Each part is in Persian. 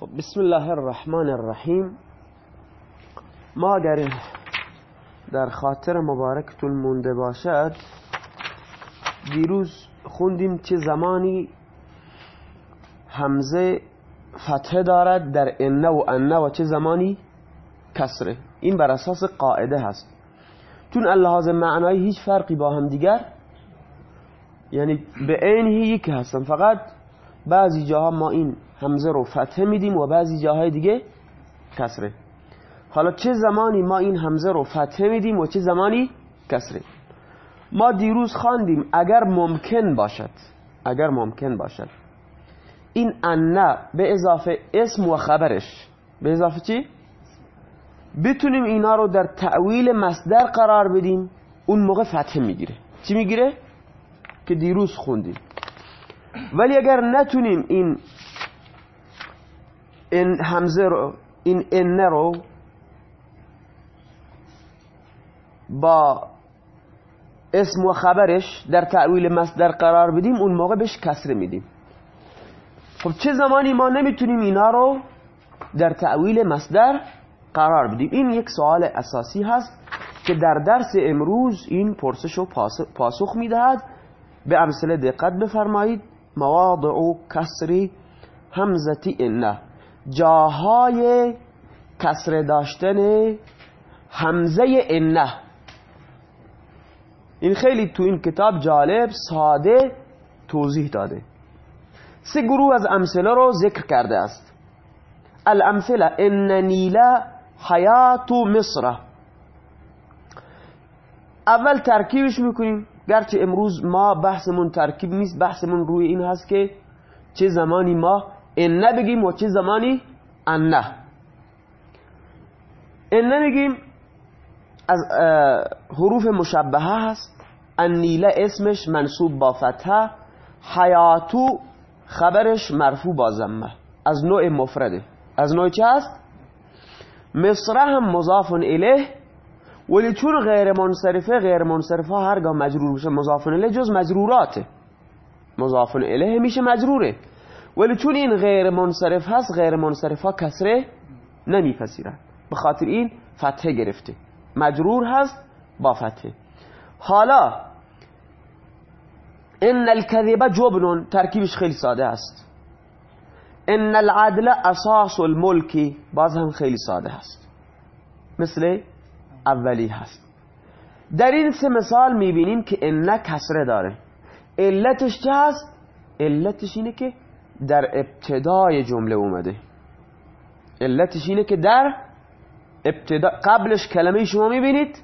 خب بسم الله الرحمن الرحیم. ما اگر در خاطر مبارکتون مونده باشد دیروز خوندیم چه زمانی همزه فتحه دارد در انه و انه و چه زمانی کسره. این بر اساس قاعده هست. چون اللحاظ معنایی هیچ فرقی با هم دیگر یعنی به عینه یکی هستن. فقط بعضی جاها ما این همزه رو فتحه میدیم و بعضی جاهای دیگه کسره. حالا چه زمانی ما این همزه رو فتحه میدیم و چه زمانی کسره؟ ما دیروز خواندیم اگر ممکن باشد اگر ممکن باشد. این انه به اضافه اسم و خبرش. به اضافه چی؟ بتونیم اینا رو در تعویل مصدر قرار بدیم اون موقع فتحه می‌گیره. چی می‌گیره؟ که دیروز خوندیم. ولی اگر نتونیم این این همزه رو این انه رو با اسم و خبرش در تعویل مصدر قرار بدیم اون موقع بهش کسره میدیم. خب چه زمانی ما نمی‌تونیم اینا رو در تعویل مصدر قرار بدیم؟ این یک سوال اساسی هست که در درس امروز این پرسش رو پاسخ می‌دهد. به امثله دقت بفرمایید. مواضع کسری همزتی انه جاهای کسر داشتن همزه انه این خیلی تو این کتاب جالب ساده توضیح داده. سه گروه از امثله رو ذکر کرده است. الامثله ان نیلا حیات مصر. اول ترکیبش می‌کنیم. گرچه امروز ما بحثمون ترکیب نیست بحثمون روی این هست که چه زمانی ما ان بگیم و چه زمانی انه ان بگیم از حروف مشبهه هست. النیله اسمش منصوب با فتحه حیاتو خبرش مرفوع با زمه از نوع مفرده. از نوع چه هست؟ مصره هم مضاف الیه. ولی چون غیر منصرفه غیر منصرفه هرگاه مجرور بشه مضاف الیه جز مجروراته مضاف الیه میشه مجروره. ولی چون این غیر منصرف هست غیر منصرف ها کسره نمیپذیرن به خاطر این فتحه گرفته. مجرور هست با فتحه. حالا ان الكذب جبن ترکیبش خیلی ساده است. ان العدل اساس الملک باز هم خیلی ساده هست مثل اولی هست. در این سه مثال می‌بینیم که ان کسره داره. علتش چه هست؟ علتش اینه که در ابتدای جمله اومده. علتش اینه که در ابتدا قبلش کلمه شما می‌بینید.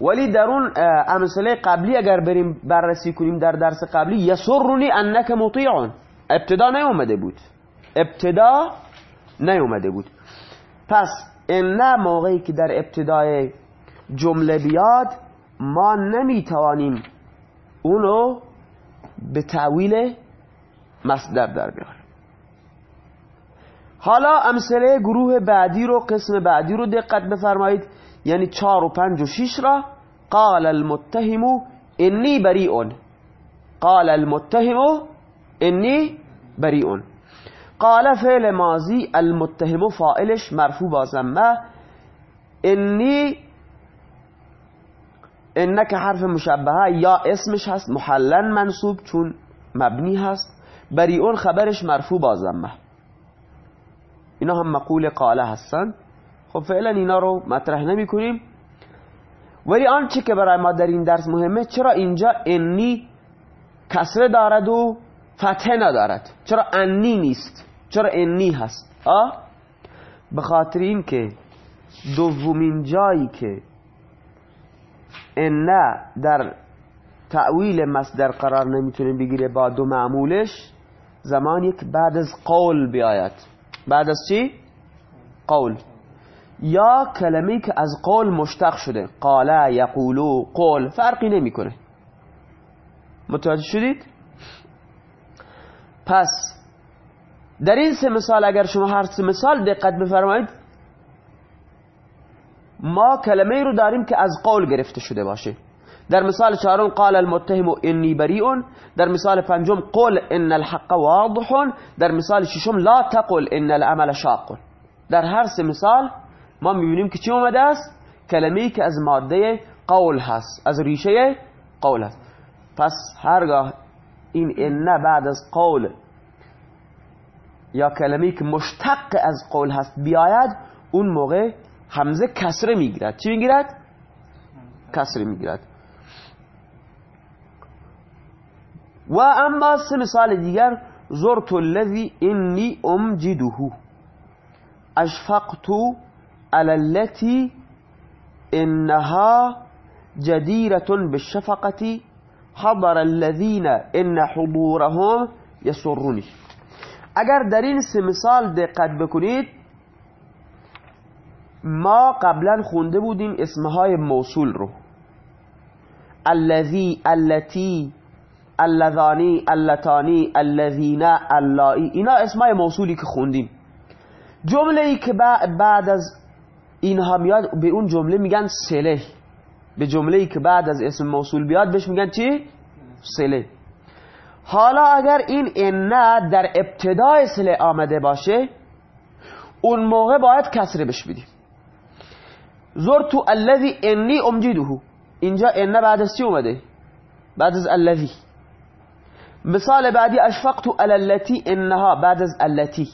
ولی در اون امثله قبلی اگر بریم بررسی کنیم در درس قبلی یسرنی انک مطیعون. ابتدا نیومده بود. ابتدا نیومده بود. پس ان موقعی که در ابتدای جمله بیاد ما نمی‌توانیم اونو به تعویل مصدر در بیاریم حالا امثله گروه بعدی رو قسم بعدی رو دقت بفرمایید. یعنی چار و پنج و شیش را. قال المتهم انی بریئون قال المتهم انی بریئون قال فعل ماضی المتهم فائلش مرفوع با زمه انی انک حرف مشبهه یا اسمش هست محلن منصوب چون مبنی هست. بریئون خبرش مرفوع با زمه اینا هم مقول قاله هستن. خب فعلا اینا رو مطرح نمی کنیم ولی آنچه که برای ما در این درس مهمه چرا اینجا انی کسره دارد و فتحه ندارد؟ چرا انی نیست؟ چرا انی هست؟ آه؟ به خاطر این که دومین جایی که انه در تعویل مصدر قرار نمی‌تونه بگیره با دو معمولش زمانی که بعد از قول بیاید. بعد از چی؟ قول. یا کلمه که از قول مشتق شده. قاله یقولو قول. فرقی نمی‌کنه. متوجه شدید؟ پس در این سه مثال اگر شما هر سه مثال دقت بفرمایید ما کلمه رو داریم که از قول گرفته شده باشه. در مثال چهارم قال المتهم انی بریئون در مثال پنجم قل ان الحق واضح. در مثال ششم لا تقل ان العمل شاق. در هر سه مثال ما می‌بینیم که چی اومده است؟ کلمه‌ای که از ماده قول هست از ریشه قول هست. پس هرگاه این ان بعد از قول یا کلمه‌ای که مشتق از قول هست بیاید اون موقع همزه کسره می‌گیرد. چی می‌گیرد؟ کسره می‌گیرد. و سه مثال دیگر زرت الذي انی أمجده. أشفقت على التي إنها جديرة بالشفقة. حضر الذين إن حضورهم يسرني. اگر در این سه مثال دقت بکنید ما قبلا خونده بودیم اسمهای موصول رو. الذي التي اللذانی اللتانی الذین اللایی. اینا اسمای موصولی که خوندیم. جمله ای که بعد از اینها میاد به اون جمله میگن سله. به جمله ای که بعد از اسم موصول بیاد بهش میگن چی؟ سله. حالا اگر این ان در ابتدای سله آمده باشه اون موقع باید کسره بش بدیم. زرتو الذی انی امجیده اینجا ان بعد از چی اومده؟ بعد از الذی. مثال بعدی اشفقت على التي انها بعد از التي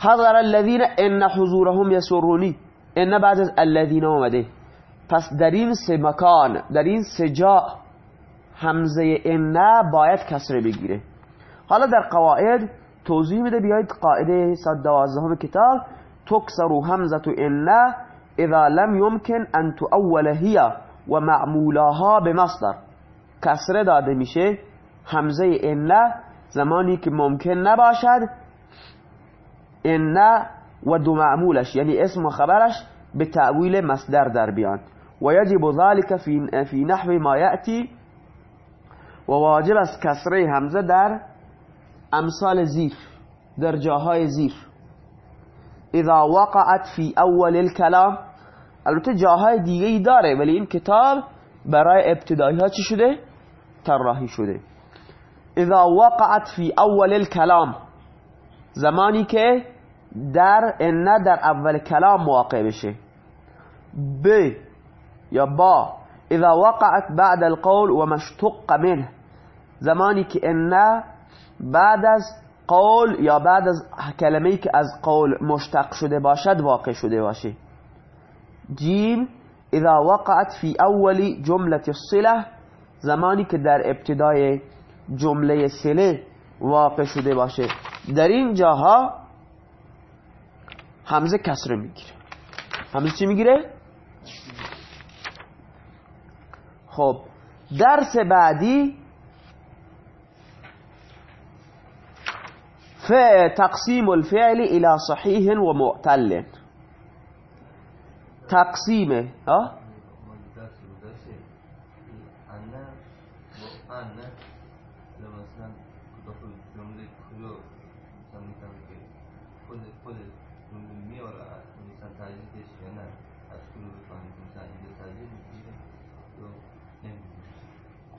حضر الذين ان حضورهم يسروني ان بعد از الذين اومده پس در این سه مکان در این سه جا همزه ان باید کسره بگیره. حالا در قواعد توضیح میده بیایید قاعده 112 کتاب. تکسر همزه ان اذا لم يمكن ان تؤول هي و معمولاها به مصدر کسره داده میشه. همزه ان زمانی که ممکن نباشد ان و دو معمولش یعنی اسم و خبرش به تعویل مصدر در بیان. و یجب ذلك فی نحو ما یأتی و واجب است کسره همزه در امثال زیر در جاهای زیر. اذا وقعت فی اول الكلام البته جاهای دیگه داره ولی این کتاب برای ابتدایی ها چی شده؟ طراحی شده. إذا وقعت فی أول الكلام. زمانی که در إن در أول کلام واقع بشه. ب یا با إذا وقعت بعد القول و مشتق منه. زمانی که إن بعد از قول یا بعد از کلمه‌ای که از قول مشتق شده باشد واقع شده باشه. جیم إذا وقعت فی أول جملة الصلة زمانی که در ابتدای جمله سله واقع شده باشه. در این جاها همزه کسره می‌گیره. همزه چی می‌گیره؟ خب درس بعدی ف تقسیم الفعل الى صحیح و معتل. تقسیم ها؟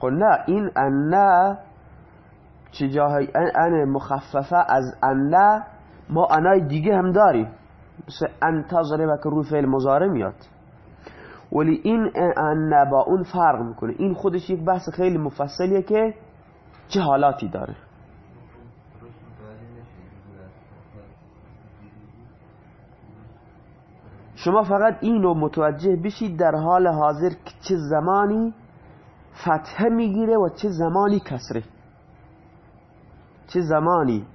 خب نه این ان چه جاهای ان مخففه از ان ما انای دیگه هم داریم. مثل ان تضربه که روی فعل مزاره میاد. ولی این ان با اون فرق می‌کنه. این خودش یک بحث خیلی مفصلیه که چه حالاتی داره. شما فقط اینو متوجه بشید در حال حاضر چه زمانی فتحه می‌گیره و چه زمانی کسره. چه زمانی؟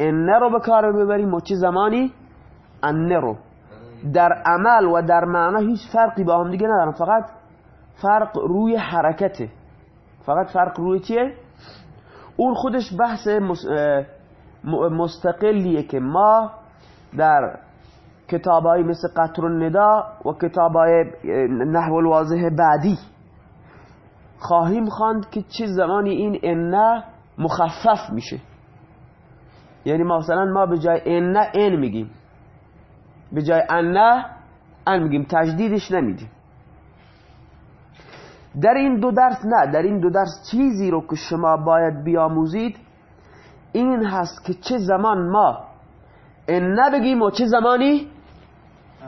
انه رو به کار ببریم و چه زمانی؟ انه رو. در عمل و در معنا هیچ فرقی با هم دیگه ندارم فقط فرق روی حرکته. فقط فرق روی چیه؟ اون خودش بحث مستقلیه که ما در کتابایی مثل قطر الندا و کتابای نحو الواضح بعدی خواهیم خواند که چه زمانی این ان مخفف میشه. یعنی مثلا ما به جای ان ان میگیم. به جای ان ان میگیم. تجدیدش نمیدیم. در این دو درس نه در این دو درس چیزی رو که شما باید بیاموزید این هست که چه زمان ما ان نبگیم و چه زمانی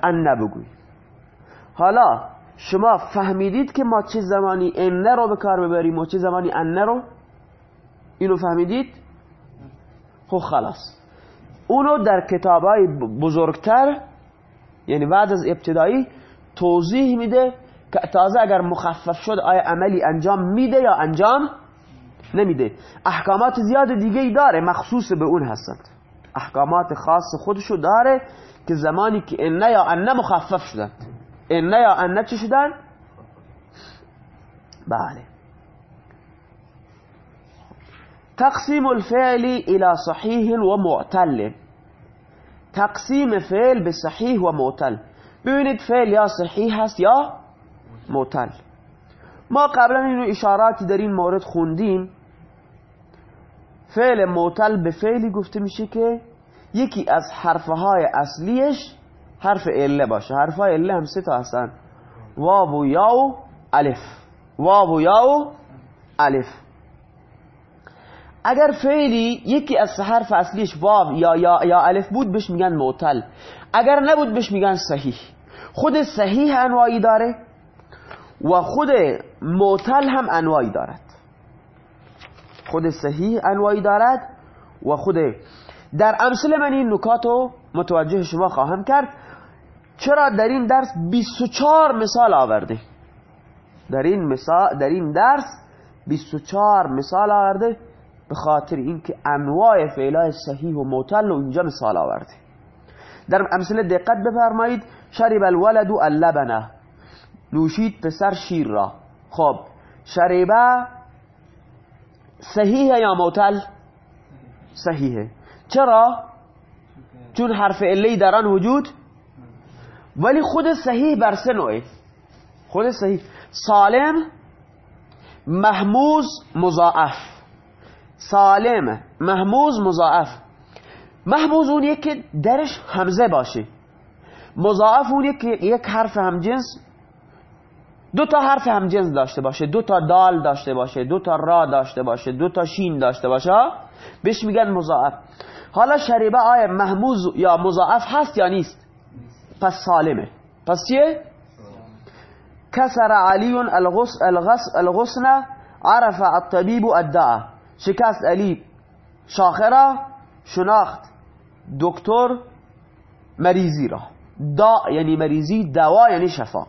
ان نبگویم حالا شما فهمیدید که ما چه زمانی ان رو به کار ببریم و چه زمانی ان رو؟ اینو فهمیدید؟ خب خلاص. اونو در کتاب های بزرگتر یعنی بعد از ابتدایی توضیح میده که تازه اگر مخفف شد آیا عملی انجام میده یا انجام نمیده. احکامات زیاد دیگه ای داره مخصوص به اون هستند. احکامات خاص خودشو داره که زمانی که انه یا انه مخفف شدند انه چی شدن؟ بله تقسیم الفعل إلى صحیح و معتل تقسیم فعل به صحیح و معتل ببینید فعل یا صحیح هست یا معتل. ما قبلا اینو اشاراتی در این مورد خوندیم. فعل معتل به فعلی گفته میشه که یکی از حرفهای اصلیش حرف اله باشه. حرفهای اله هم سه تا هستن. واو و یا و الف. واو و یا و الف. اگر فعلی یکی از حرف اصلیش واو یا یا یا الف بود بهش میگن معتل اگر نبود بهش میگن صحیح. خود صحیح انواعی داره و خود معتل هم انواعی دارد. خود صحیح انواعی دارد و خود در امثل من این نکاتو متوجه شما خواهم کرد. چرا در این درس 24 مثال آورده در این مثال در این درس 24 مثال آورده به خاطر اینکه انواع فعلای صحیح و معتل و اینجا مثال آورده در امثله دقت بفرمایید. شرب الولد اللبنه. نوشید پسر شیر را. خب شریبه صحیحه یا معتل صحیحه. چرا؟ چون حرف علی در آن وجود ولی خود صحیح بر سه نوعه. خود صحیح. سالم محموز مضاعف. سالم محموز مضاعف. محموز اونیه که درش همزه باشه. مضاعف اونیه که یک حرف همجنس. دو تا حرف همجنس داشته باشه. دو تا دال داشته باشه. دو تا را داشته باشه. دو تا شین داشته باشه. بهش میگن مضاعف. حالا شریبه آیا محموز یا مضاعف هست یا نیست؟ پس سالمه. پس چیه؟ کسر علی الغسن عرف الطبیب الدعا شکست علی شاخرا شناخت دکتر مریضی را. دا یعنی مریضی دوا یعنی شفا.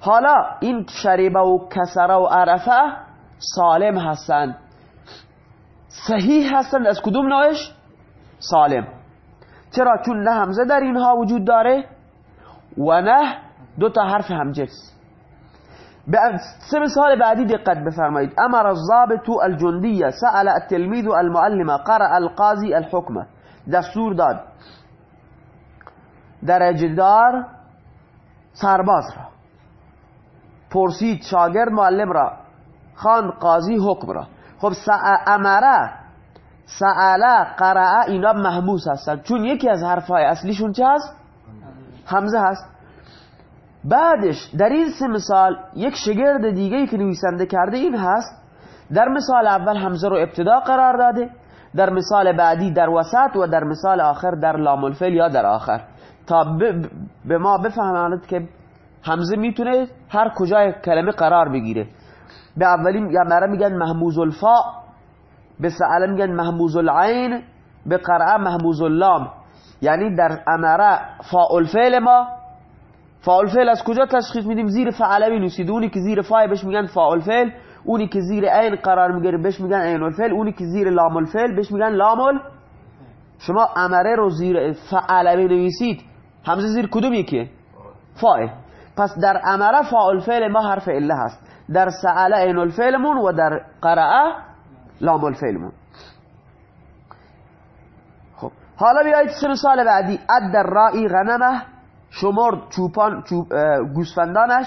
حالا این شریبه و کسره و عرفه سالم هستند صحیح هستند از کدوم نوعش؟ سالم. چرا؟ چون نه همزه در اینها وجود داره. و نه دو تا حرف همجنس. به سه مثال بعدی دقت بفرمایید. امر الضابط الجندیه سأل التلميذ المعلم قرأ القاضي الحكمه دستور داد. درجدار سرباز را. پرسید شاگرد معلم را. خان قاضی حکم را. خب امره سعاله قرعه اینا محبوس هستن. چون یکی از حرفهای اصلیشون چه هست؟ همزه هست بعدش در این سه مثال یک شگرد دیگه که نویسنده کرده این هست در مثال اول همزه رو ابتدا قرار داده در مثال بعدی در وسط و در مثال آخر در لام الفعل یا در آخر تا به ما بفهماند که همزه می‌تونه هر کجای کلمه قرار بگیره به اولین یا مره میگن محموز الفا به سعاله میگن محموز العین به قرعه محموز اللام یعنی در امره فاعل فعل ما فاعل فعل از کجا تشخیص میدیم؟ زیر فعله می نویسید اونی که زیر فای بهش میگن فاعل فعل. اونی که زیر عین قرار می‌گیره بهش میگن عین الفعل. اونی که زیر لام الفعل بهش میگن لام شما امره رو زیر فعله نویسید. همزه زیر کدوم یکیه؟ فاعل پس در امره فاعل فعل ما حرف اله هست. در سعاله عین الفعلمون و در قرعه لام الفعلمون. حالا بیایید سه سال بعدی. اد رائی غنمه شمرد چوپان چوب گوسفندانش.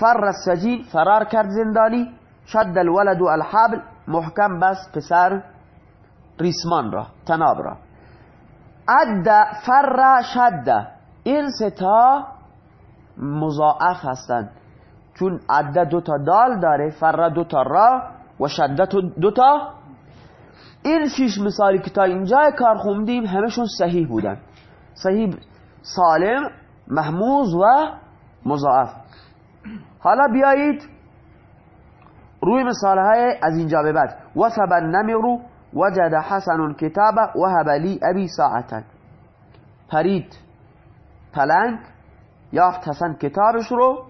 فر السجین فرار کرد زندانی. شد الولد و الحبل محکم بس پسر ریسمان را تناب را. اد فر شد. این ستا مضاعف هستند. چون عده دو تا دال داره فر دو تا را و شدت دو تا این شیش مثالی که تا اینجا کار خوندیم همشون صحیح بودن. صحیح سالم محموز و مضاعف. حالا بیایید روی مثال های از اینجا به بعد. وثب النمر وجد حسن کتاب وهب لی ابی ساعتا پرید پلنگ یافت حسن کتابش رو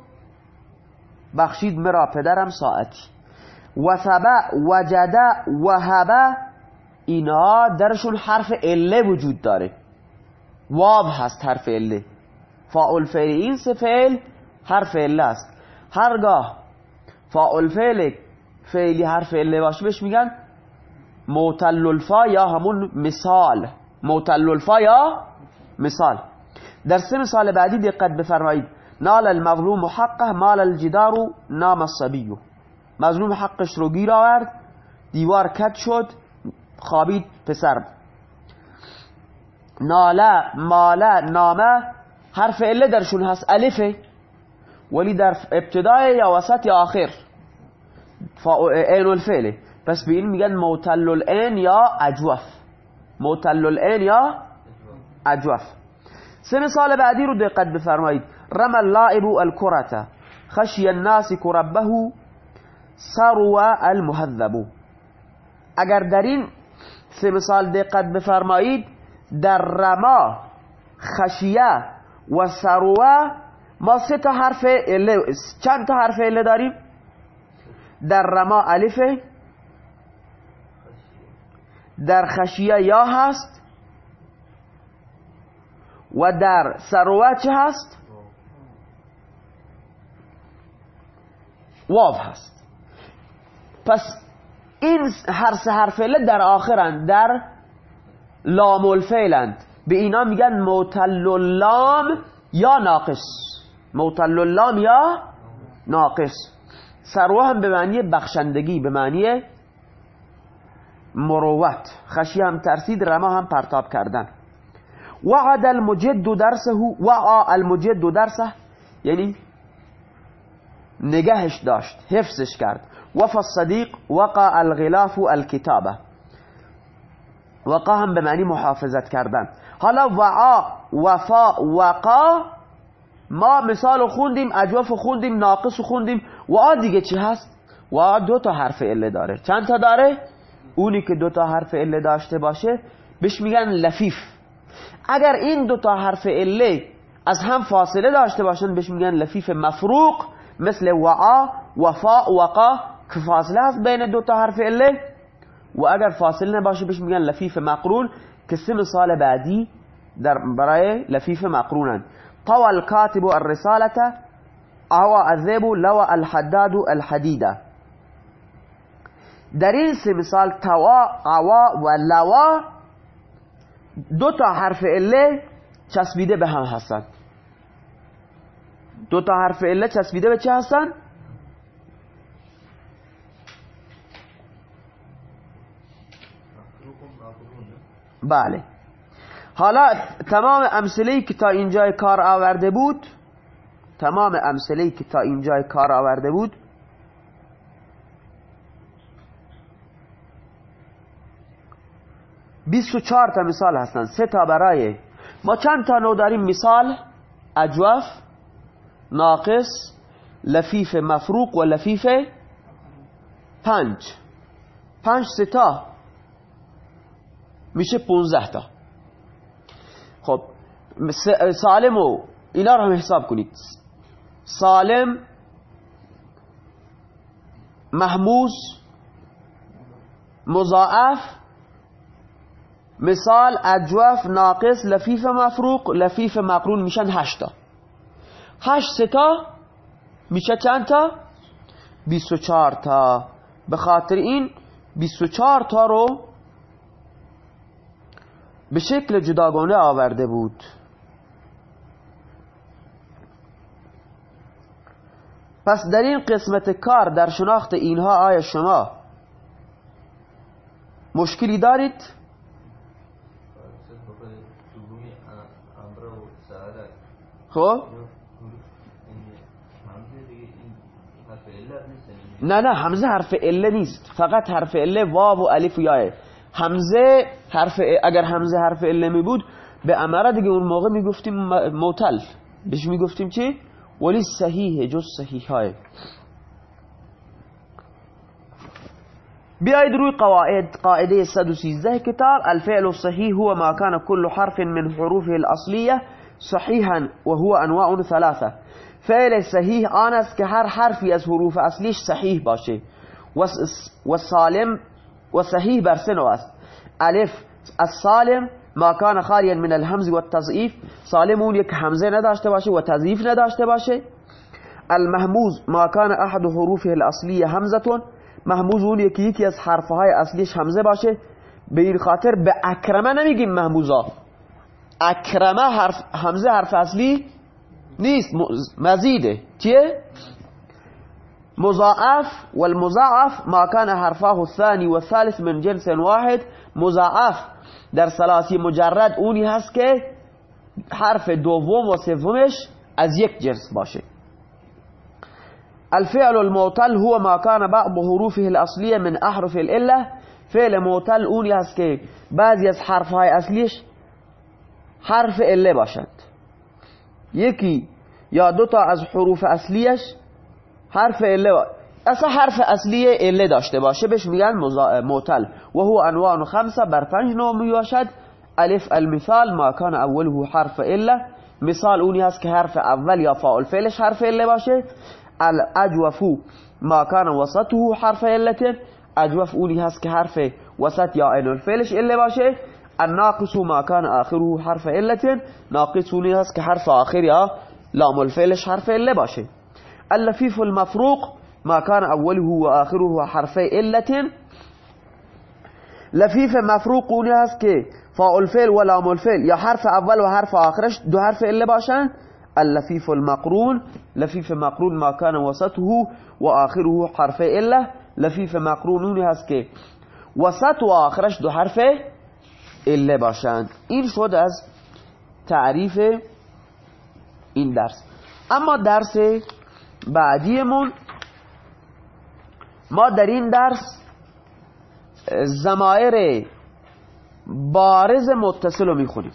بخشید مرا پدرم ساعتی وثب وجد وهب اینا درشون حرف اله وجود داره. واب هست حرف اله فاعل فعل این سه فعل حرف اله است. هرگاه فاعل فعل فعلی حرف اله باشه بهش میگن معتل الفا یا همون مثال. معتل الفا یا مثال. در سه مثال بعدی دقت بفرمایید. نال المظلوم حقه مال الجدار نام الصبی. مظلوم حقش رو گیر آورد دیوار کت شد خوابید پسر. ناله ماله نامه حرف اله درشون هست. الفه. ولی در ابتدای یا وسط یا آخر. این الفعله. پس به این میگن موتل الان یا اجوف. موتل الان یا اجوف. سه مثال بعدی رو دقت بفرمایید. رم اللاعب الكرة خشی الناس کربه سروا المهذب. اگر در این سه مثال دقت بفرمایید. در رما خشیه و سروه ما سه تا حرف اله چند تا حرف اله داریم؟ در رما الفه در خشیه یا هست؟ و در سروه چه هست؟ واو هست. پس این هر سه حرف اله در آخرند در لام الفعلند. به اینا میگن موتل اللام یا ناقص. موتل اللام یا ناقص. سروه هم به معنی بخشندگی به معنی مروت. خشی هم ترسید رما هم پرتاب کردن. وعد المجد درسه وعا المجد درسه. یعنی نگهش داشت حفظش کرد. وفا الصدیق وقع الغلاف الكتابه وقا هم به محافظت کردن. حالا وعا وفا وقا ما مثال خوندیم اجواف خوندیم ناقص خوندیم. وعا دیگه چی هست؟ وعا دو تا حرف اله داره. چند تا داره؟ اونی که دو تا حرف اله داشته باشه بهش میگن لفیف. اگر این دو تا حرف اله از هم فاصله داشته باشن بهش میگن لفیف مفروق مثل وعا وفا وقا. که فاصله هست بین دو تا حرف اله و اگر فاصله نباشه بهش میگن لفیف مقرون که سه مثال بعدی در برای لفیف مقرونن طوى الكاتب الرسالة اوا الذئب لوى الحداد الحديدة در این سه مثال توا قوا و لوا دو تا حرف اله چسبیده به هم هستن. دو تا حرف اله چسبیده به چه هستن؟ بله. حالا تمام امثله که تا اینجای کار آورده بود تمام امثله که تا اینجای کار آورده بود بیست و چهار تا مثال هستن. سه تا برای. ما چند تا نو داریم؟ مثال اجوف ناقص لفیف مفروق و لفیف پنج. پنج سه تا. میشه پونزه تا. خب سالم و اینا رو هم حساب کنید. سالم محموز مضاعف مثال اجوف ناقص لفیف مفروق لفیف مقرون میشن هشتا هشت ستا میشه چند تا؟ بیست و چار تا. به خاطر این بیست و چار تا رو به شکل جداگانه آورده بود. پس در این قسمت کار در شناخت اینها آیا شما مشکلی دارید؟ خب؟ نه نه همزه حرف اله نیست. فقط حرف اله واو و الف و یاه همزه حرف اگر همزه حرف اله می بود به امره دیگه اون موقع میگفتیم موتل. بهش میگفتیم چی؟ ولی صحیحه جز صحیح های بیاید روی قواعد قاعدة 113 کتاب. الفعل الصحيح هو ما كان كل حرف من حروفه الأصلية صحيحا وهو انواع ثلاثة. فعل صحیح آن است که هر حرفی از حروف اصلیش صحیح باشه. و سالم و صحیح بر سه است. الف السالم ما کان خالیا من الهمز و التضعیف. سالم همزه نداشته باشه و تضعیف نداشته باشه. المهموز ما کان احد حروفه الاصلیه همزتون. محموز اون یکی یکی از حرفهای اصلیش همزه باشه. به این خاطر به اکرمه نمیگیم محموزا. اکرمه حرف همزه حرف اصلی نیست مزیده. چیه؟ مضاعف والمضاعف ما كان حرفاه الثاني والثالث من جنس واحد. مضاعف در سلاسی مجرد اونی هست که حرف دوم و سومش از یک جنس باشه. الفعل المعتل هو ما كان بعض حروفه الأصلية من أحرف الإلة. فعل معتل اونی هست که بعضی از حرفهای اصلیش حرف اله باشند. یکی یا دو تا از حروف اصلیش حرف اله اصلا حرف اصلی اله داشته باشه بهش میگن معتل و هو انواع خمسه بر پنج نوع می‌باشد. الف المثال ما کان اوله حرف اله. مثال اونی هست که حرف اول یا فاعل فعلش حرف اله باشه. الاجوفو ما کان وسطه حرف علت اجوف اونی هست که حرف وسط یا عین الفعلش اله باشه. الناقص ما کان آخره حرف علت ناقص اونی هست که حرف آخر یا لام الفعلش حرف اله باشه. اللفیف المفروق ما كان أوله و آخره حرف علت لفیف مفروق اونی هست که فاء الفعل و لام الفعل یا حرف أول و حرف آخرش دو حرف اله باشن اللفيف المقرون لفيف مقرون ما كان وسطه وآخره حرف إلا. لفيف مقرون هست که وسط و دو حرف إلا باشند این شد از تعریف این درس. اما درس بعدیمون ما در این درس زمایر بارز متصل رو می‌خونیم.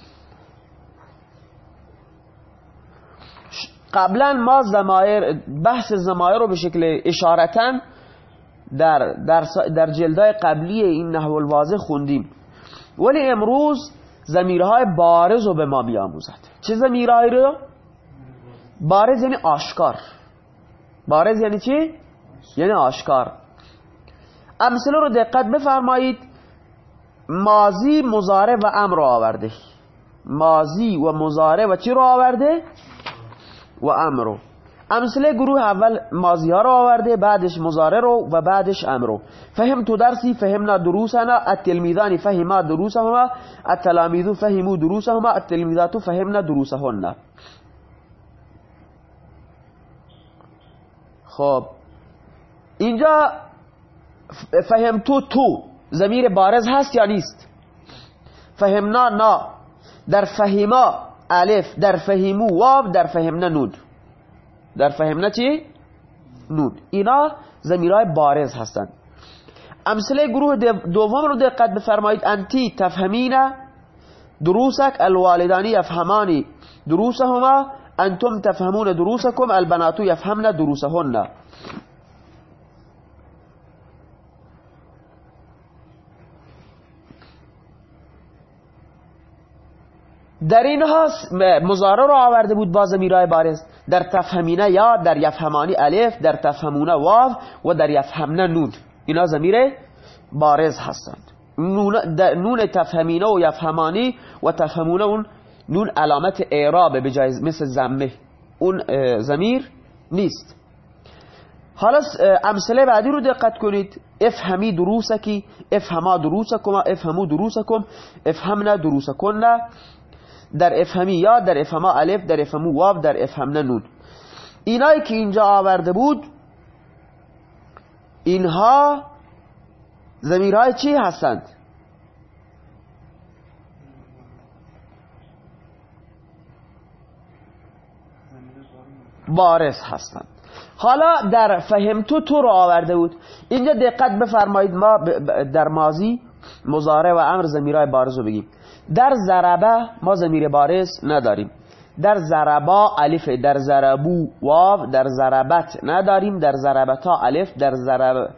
قبلا ما زمایر بحث زمایر رو به شکل اشارتا در, در, در جلدای قبلی این نحو الواضح خوندیم. ولی امروز زمیرهای بارز رو به ما بیاموزد چه زمیرهایی رو؟ بارز یعنی آشکار. بارز یعنی چی؟ یعنی آشکار. امثله رو دقت بفرمایید. مازی مزاره و امر آورده. مازی و مزاره و چی رو آورده؟ و امرو امثله گروه اول مازی ها رو آورده بعدش مزاره رو و بعدش امرو فهم تو درسی فهمنا دروسنا. التلمیذان فهما دروسهما. التلامیذو فهمو دروسهما. التلمیذات فهمنا دروسهن. خب. اینجا فهم تو تو زمیر بارز هست یا نیست؟ فهمنا نا. در فهما الف در فهمو واو در فهمنا نود در فهمنا چی؟ نود اینا زمیرهای بارز هستند امثله گروه دوم رو دقت بفرمایید. انتی تفهمین دروسک الوالدانی یفهمانی دروسهما انتم تفهمون دروسکم البناتو یفهمن دروسهن. در اینها مزاره رو آورده بود با زمیرای بارز در تفهمینه یا در یفهمانی الف در تفهمونه واو و در یفهمنه نون. اینا زمیر بارز هستند. نون تفهمینه و یفهمانی و تفهمونه اون نون علامت اعرابه به جای مثل زمه. اون زمیر نیست. حالا امثله بعدی رو دقت کنید. افهمی دروسکی افهما دروسکم افهمو دروسکم افهمنا دروسکن در افهمی یا در افهما الف در افهمو واو در افهم نون. اینایی که اینجا آورده بود اینها زمیرهای چی هستند؟ بارس هستند. حالا در فهمتو تو رو آورده بود. اینجا دقت بفرمایید ما در مازی مزاره و امر زمیرای بارز رو بگیم. در زربه ما زمیر بارز نداریم. در زربا الف در زربو واو در زربت نداریم. در زربتا الف در زرب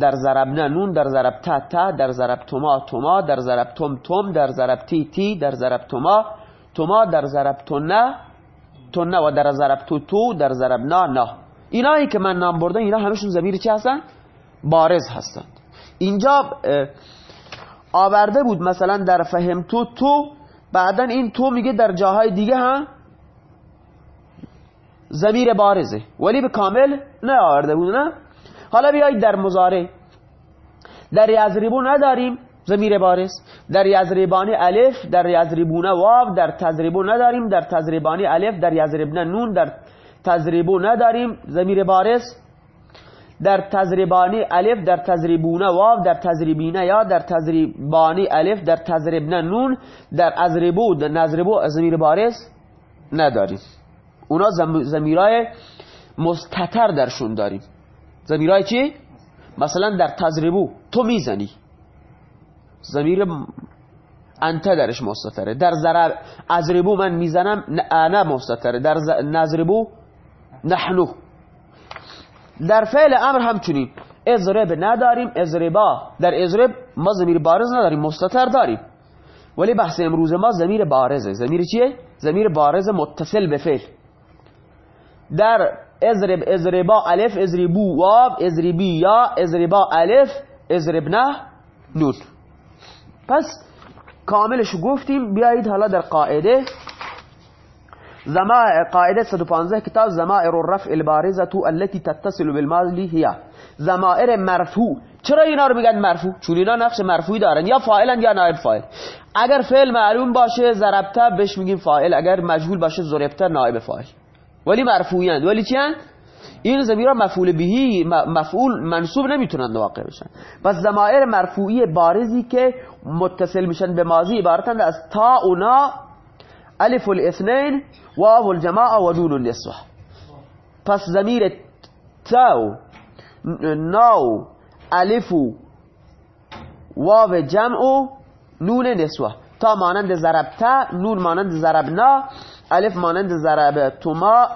در ضربنا نون در ضربتا تا در ضربتما تما در ضربتم تم در ضربتی تی در ضربتما تما در ضربتنا تنه و در ضربتو تو در ضربنا نه اینایی که من نام بردم اینا همشون زمیر چه هستن؟ بارز هستند اینجا آورده بود مثلا در فهم تو تو بعدا این تو میگه در جاهای دیگه هم زمیر بارزه. ولی به کامل نه آورده بود نه؟ حالا بیایید در مزاره در یزریبو نداریم. زمیر بارز. در یزریبانی الف در یزریبونه واو در تزریبو نداریم. در تزریبانی الف در یزریبنه نون در تزریبو نداریم. زمیر بارز. در تزریبانی الف در تزریبونه واو در تزریبینه یا در تزریبانی الف در تزریبنه نون در ازریبو در نزریبو زمیر بارز نداریم. اونا زمیرای مستتر درشون داریم. زمیرای چی؟ مثلا در تزریبو تو می‌زنی. زمیر انت درش مستتره. در ضرب ازربو من می‌زنم انا مستتره. در نزربو نحنو. در فعل امر همچنین. ازرب نداریم ازربا در ازرب ما زمیر بارز نداریم مستتر داریم. ولی بحث امروز ما زمیر بارزه. زمیر چیه؟ زمیر بارز متصل به فعل. در ازرب ازربا الف ازربو واب ازربی یا ازربا الف ازربنه نون. پس کاملش گفتیم بیایید حالا در قاعده. زما قاعده 115 کتاب زمائر الرفع البارزه التي تتصل بالماضي هي. زمائر مرفوع. چرا اینا رو میگن مرفوع؟ چون اینا نقش مرفوعی دارن. یا فاعلن یا نائب فاعل. اگر فعل معلوم باشه ضربته بهش میگیم فاعل. اگر مجهول باشه ضربته نائب فاعل. ولی مرفوعین ولی چی این زمیرا مفعول بهی مفعول منصوب نمی‌تونن واقع بشن. پس زمائر مرفوعی بارزی که متصل میشن به ماضی عبارتند از تا و نا الف الاثنین واو الجماعه و نون النسوه پس زمیر تا ناو الف واو جمع نون نسوه تا مانند ضربتا نون مانند ضربنا الف مانند ضرب توما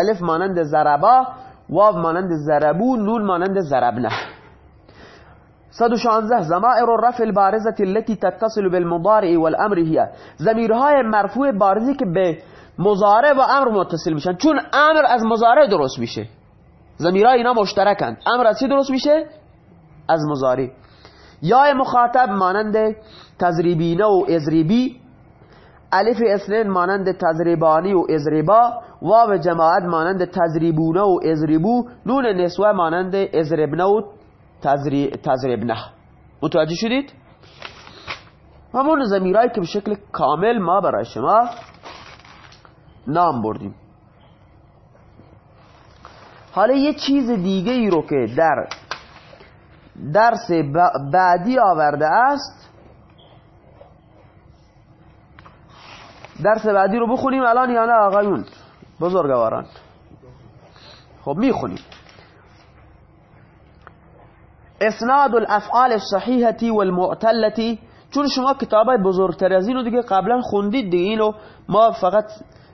الف مانند ضربا واو مانند ضربو نون مانند ضربنه. 116 زمائر الرفع البارزة التي تتصل بالمضارع والامر هي. ضمیرهای مرفوع بارزی که به مضارع و امر متصل میشن. چون امر از مضارع درست میشه. ضمیرهای اینا مشترکند. امر از چی درست میشه؟ از مضارع. یا مخاطب مانند تزریبینه و ازریبی الف اثنین مانند تزریبانی و ازریبا واو جماعت مانند تزریبونه و ازریبو نون نسوه مانند ازربنه و تزریبنه متوجه شدید؟ همون زمیرایی که به شکل کامل ما برای شما نام بردیم حالا یه چیز دیگه ای رو که در درس بعدی آورده است درس بعدی رو بخونیم الان یا نه آقایون؟ بزرگواران خب می‌خونیم. اسناد الافعال الصحیحه والمعتلة. چون شما کتابای بزرگتر از اینو دیگه قبلا خوندید دیگه اینو ما فقط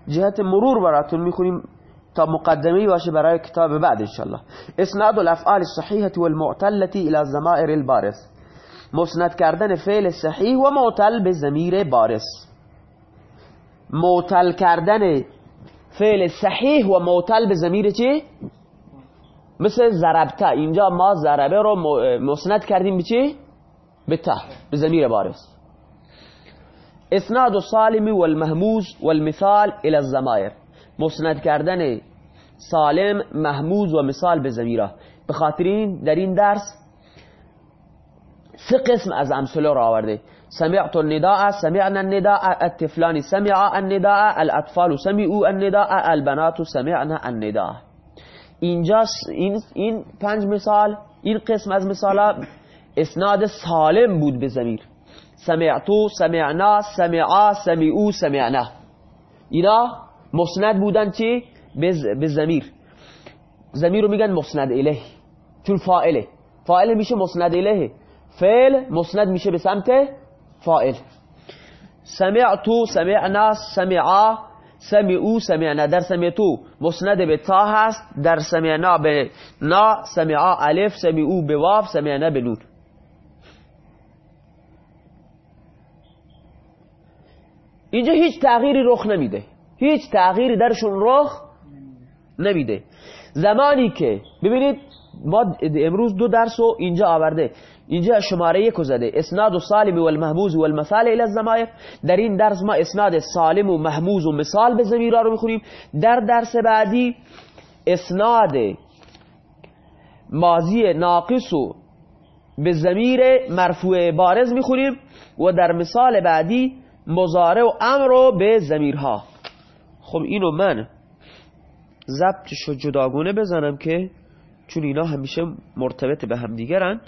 جهت مرور براتون می‌خونیم تا مقدمه باشه برای کتاب بعد انشالله اسناد الافعال الصحیحه والمعتلة الى الزمائر البارز. مسند کردن فعل صحیح و معتل به ضمیر بارز. معتل کردن فعل صحیح و معتل به زمیر چی؟ مثل ضربته اینجا ما ضربه رو مسند کردیم به چی؟ به ته به زمیر بارز اسناد سالمی والمهموز والمثال الى الزمایر مسند کردن سالم محموز و مثال به زمیره به خاطر این در این درس سه قسم از امثله رو آورده. سمعت النداء سمعنا النداء الطفلان سمع النداء الاطفال سمعوا النداء البنات سمعنا النداء. اینجا این این پنج مثال این قسم از مثالا اسناد سالم بود به زمیر سمعتو سمعنا سمعا سمعو سمعنا. اینا مسند بودن چی؟ به زمیر زمیر رو میگن مسند اله چون فائله فائل میشه مسند اله فعل مسند میشه به سمت فائل. سمعتو سمعنا سمعا سمعو سمعنا. در سمعتو. مسند به تا هست. در سمعنا به نا. سمعا الف سمعو به واف سمعنا به نون. اینجا هیچ تغییری رخ نمیده. هیچ تغییری درشون رخ نمیده. زمانی که ببینید ما امروز دو درس و اینجا آورده. اینجا شماره یک زده. اسناد و سالم و المحموز و المثال الى در این درس ما اسناد سالم و محموز و مثال به زمیرا رو می‌خونیم. در درس بعدی اسناد ماضی ناقص و به زمیر مرفوع بارز می‌خونیم و در مثال بعدی مزاره و امر رو به زمیرها. خب اینو من ضبطش جداگونه بزنم که چون اینا همیشه مرتبط به هم دیگرند